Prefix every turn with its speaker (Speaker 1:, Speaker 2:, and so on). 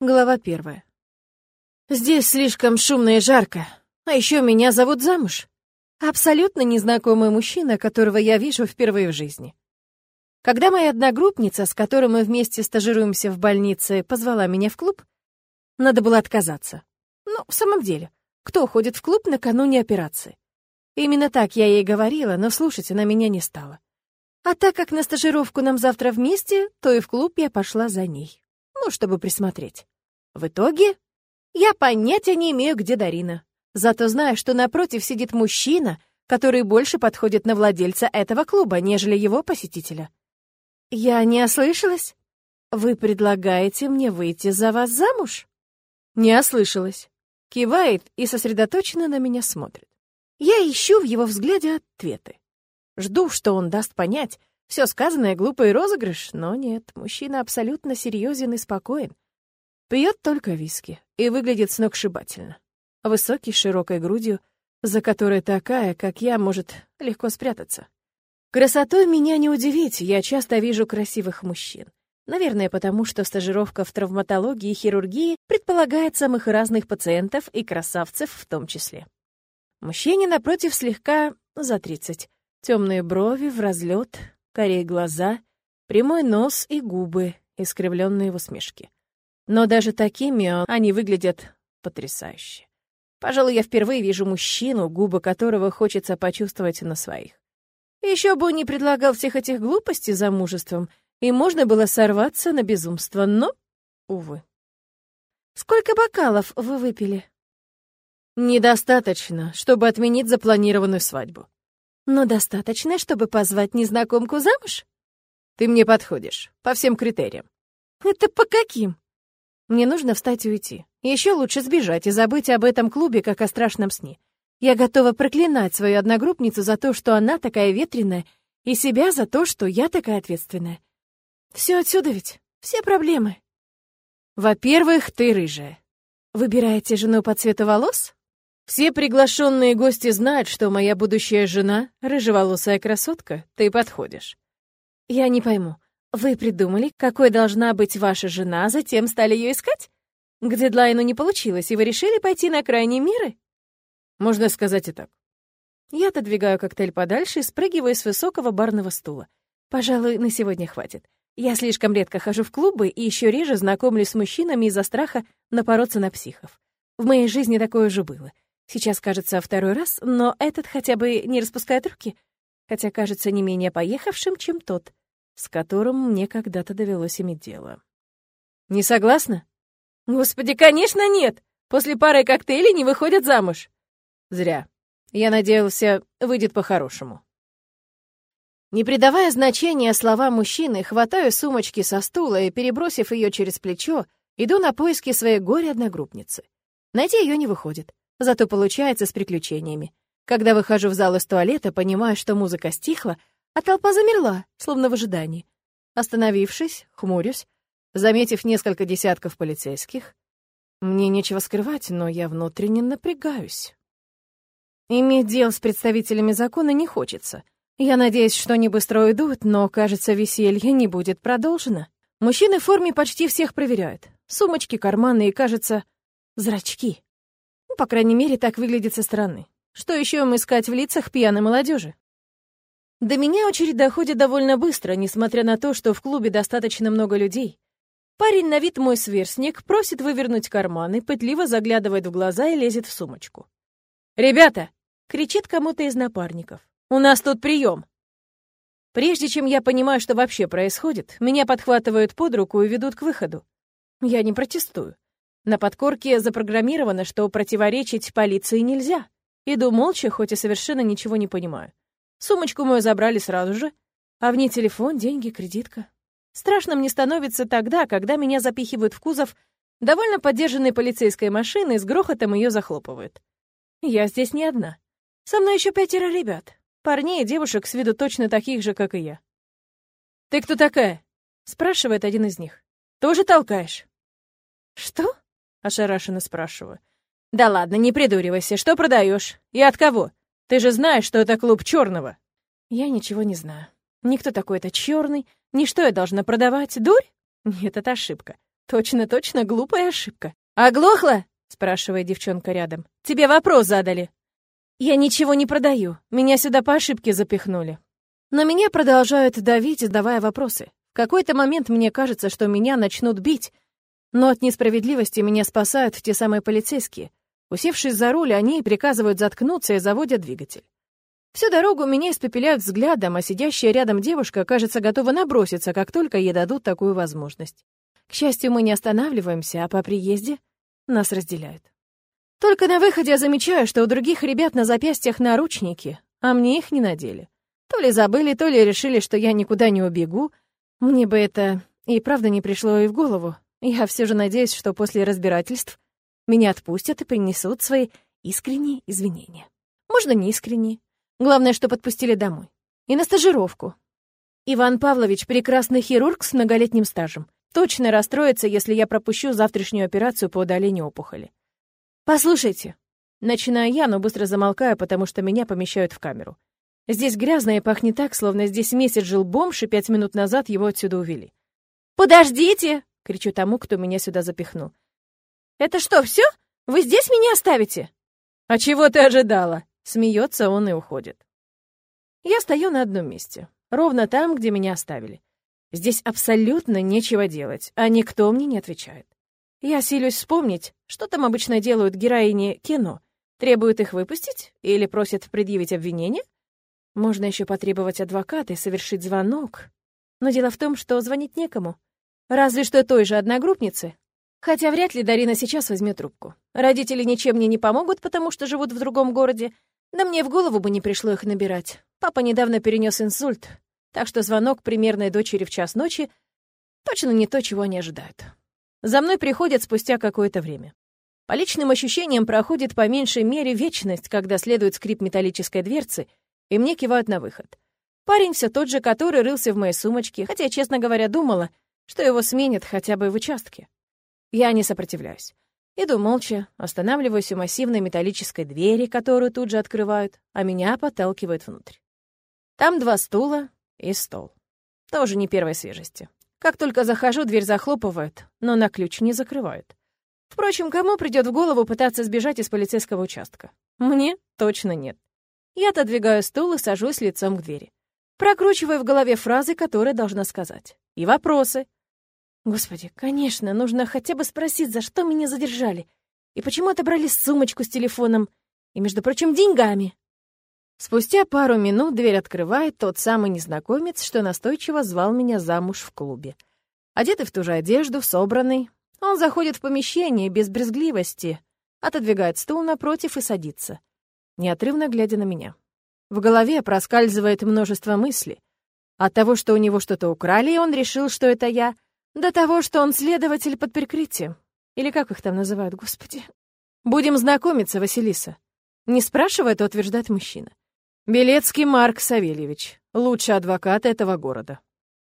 Speaker 1: Глава первая. Здесь слишком шумно и жарко. А еще меня зовут замуж. Абсолютно незнакомый мужчина, которого я вижу впервые в жизни. Когда моя одногруппница, с которой мы вместе стажируемся в больнице, позвала меня в клуб, надо было отказаться. Ну, в самом деле, кто ходит в клуб накануне операции? Именно так я ей говорила, но слушать она меня не стала. А так как на стажировку нам завтра вместе, то и в клуб я пошла за ней ну, чтобы присмотреть. В итоге я понятия не имею, где Дарина. Зато знаю, что напротив сидит мужчина, который больше подходит на владельца этого клуба, нежели его посетителя. Я не ослышалась? Вы предлагаете мне выйти за вас замуж? Не ослышалась. Кивает и сосредоточенно на меня смотрит. Я ищу в его взгляде ответы. Жду, что он даст понять, все сказанное — глупый розыгрыш, но нет, мужчина абсолютно серьезен и спокоен. Пьет только виски и выглядит сногсшибательно. Высокий, широкой грудью, за которой такая, как я, может легко спрятаться. Красотой меня не удивить, я часто вижу красивых мужчин. Наверное, потому что стажировка в травматологии и хирургии предполагает самых разных пациентов и красавцев в том числе. Мужчине, напротив, слегка за 30. Темные брови в разлет, карие глаза, прямой нос и губы, искривленные в усмешке. Но даже такими они выглядят потрясающе. Пожалуй, я впервые вижу мужчину, губы которого хочется почувствовать на своих. Еще бы он не предлагал всех этих глупостей за мужеством, и можно было сорваться на безумство, но, увы. «Сколько бокалов вы выпили?» «Недостаточно, чтобы отменить запланированную свадьбу», но достаточно, чтобы позвать незнакомку замуж? Ты мне подходишь, по всем критериям. Это по каким? Мне нужно встать и уйти. Еще лучше сбежать и забыть об этом клубе, как о страшном сне. Я готова проклинать свою одногруппницу за то, что она такая ветреная, и себя за то, что я такая ответственная. Все отсюда ведь, все проблемы. Во-первых, ты рыжая. Выбираете жену по цвету волос? Все приглашенные гости знают, что моя будущая жена — рыжеволосая красотка, ты подходишь. Я не пойму, вы придумали, какой должна быть ваша жена, затем стали ее искать? К дедлайну не получилось, и вы решили пойти на крайние меры? Можно сказать и так. Я отодвигаю коктейль подальше и спрыгиваю с высокого барного стула. Пожалуй, на сегодня хватит. Я слишком редко хожу в клубы и еще реже знакомлюсь с мужчинами из-за страха напороться на психов. В моей жизни такое уже было — Сейчас, кажется, второй раз, но этот хотя бы не распускает руки, хотя кажется не менее поехавшим, чем тот, с которым мне когда-то довелось иметь дело. Не согласна? Господи, конечно, нет! После пары коктейлей не выходят замуж. Зря. Я надеялся, выйдет по-хорошему. Не придавая значения словам мужчины, хватаю сумочки со стула и, перебросив ее через плечо, иду на поиски своей горе-одногруппницы. Найти ее не выходит. Зато получается с приключениями. Когда выхожу в зал из туалета, понимаю, что музыка стихла, а толпа замерла, словно в ожидании. Остановившись, хмурюсь, заметив несколько десятков полицейских. Мне нечего скрывать, но я внутренне напрягаюсь. Иметь дел с представителями закона не хочется. Я надеюсь, что они быстро уйдут, но, кажется, веселье не будет продолжено. Мужчины в форме почти всех проверяют. Сумочки, карманы и, кажется, зрачки по крайней мере, так выглядит со стороны. Что еще им искать в лицах пьяной молодежи? До меня очередь доходит довольно быстро, несмотря на то, что в клубе достаточно много людей. Парень на вид мой сверстник просит вывернуть карманы, пытливо заглядывает в глаза и лезет в сумочку. «Ребята!» — кричит кому-то из напарников. «У нас тут прием!» Прежде чем я понимаю, что вообще происходит, меня подхватывают под руку и ведут к выходу. Я не протестую. На подкорке запрограммировано, что противоречить полиции нельзя. Иду молча, хоть и совершенно ничего не понимаю. Сумочку мою забрали сразу же, а в ней телефон, деньги, кредитка. Страшно мне становится тогда, когда меня запихивают в кузов довольно поддержанной полицейской машины и с грохотом ее захлопывают. Я здесь не одна. Со мной еще пятеро ребят. Парней и девушек с виду точно таких же, как и я. «Ты кто такая?» — спрашивает один из них. «Тоже толкаешь?» «Что?» — ошарашенно спрашиваю. «Да ладно, не придуривайся. Что продаешь? И от кого? Ты же знаешь, что это клуб черного. Я ничего не знаю. Никто такой это черный, ни что я должна продавать. Дурь? Нет, это ошибка. Точно-точно глупая ошибка. «Оглохла?» — спрашивает девчонка рядом. «Тебе вопрос задали». «Я ничего не продаю. Меня сюда по ошибке запихнули». Но меня продолжают давить, задавая вопросы. В какой-то момент мне кажется, что меня начнут бить, но от несправедливости меня спасают те самые полицейские. Усевшись за руль, они приказывают заткнуться и заводят двигатель. Всю дорогу меня испепеляют взглядом, а сидящая рядом девушка, кажется, готова наброситься, как только ей дадут такую возможность. К счастью, мы не останавливаемся, а по приезде нас разделяют. Только на выходе я замечаю, что у других ребят на запястьях наручники, а мне их не надели. То ли забыли, то ли решили, что я никуда не убегу. Мне бы это и правда не пришло и в голову. Я все же надеюсь, что после разбирательств меня отпустят и принесут свои искренние извинения. Можно не искренние. Главное, что подпустили домой. И на стажировку. Иван Павлович — прекрасный хирург с многолетним стажем. Точно расстроится, если я пропущу завтрашнюю операцию по удалению опухоли. Послушайте. Начинаю я, но быстро замолкаю, потому что меня помещают в камеру. Здесь грязно и пахнет так, словно здесь месяц жил бомж, и пять минут назад его отсюда увели. «Подождите!» — кричу тому, кто меня сюда запихнул. «Это что, все? Вы здесь меня оставите?» «А чего ты ожидала?» Смеется он и уходит. Я стою на одном месте, ровно там, где меня оставили. Здесь абсолютно нечего делать, а никто мне не отвечает. Я силюсь вспомнить, что там обычно делают героини кино. Требуют их выпустить или просят предъявить обвинение? Можно еще потребовать адвоката и совершить звонок. Но дело в том, что звонить некому. Разве что той же одногруппнице. Хотя вряд ли Дарина сейчас возьмет трубку. Родители ничем мне не помогут, потому что живут в другом городе, да мне в голову бы не пришло их набирать. Папа недавно перенес инсульт, так что звонок примерной дочери в час ночи точно не то, чего они ожидают. За мной приходят спустя какое-то время. По личным ощущениям проходит по меньшей мере вечность, когда следует скрип металлической дверцы, и мне кивают на выход. Парень все тот же, который рылся в моей сумочке, хотя, честно говоря, думала, что его сменят хотя бы в участке. Я не сопротивляюсь. Иду молча, останавливаюсь у массивной металлической двери, которую тут же открывают, а меня подталкивают внутрь. Там два стула и стол. Тоже не первой свежести. Как только захожу, дверь захлопывают, но на ключ не закрывают. Впрочем, кому придет в голову пытаться сбежать из полицейского участка? Мне точно нет. Я отодвигаю стул и сажусь лицом к двери. Прокручиваю в голове фразы, которые должна сказать. И вопросы. Господи, конечно, нужно хотя бы спросить, за что меня задержали. И почему отобрали сумочку с телефоном и, между прочим, деньгами. Спустя пару минут дверь открывает тот самый незнакомец, что настойчиво звал меня замуж в клубе. Одетый в ту же одежду, собранный, он заходит в помещение без брезгливости, отодвигает стул напротив и садится, неотрывно глядя на меня. В голове проскальзывает множество мыслей. От того, что у него что-то украли, он решил, что это я — до того, что он следователь под прикрытием. Или как их там называют, господи. Будем знакомиться, Василиса. Не спрашивая, то утверждает мужчина. Белецкий Марк Савельевич, лучший адвокат этого города.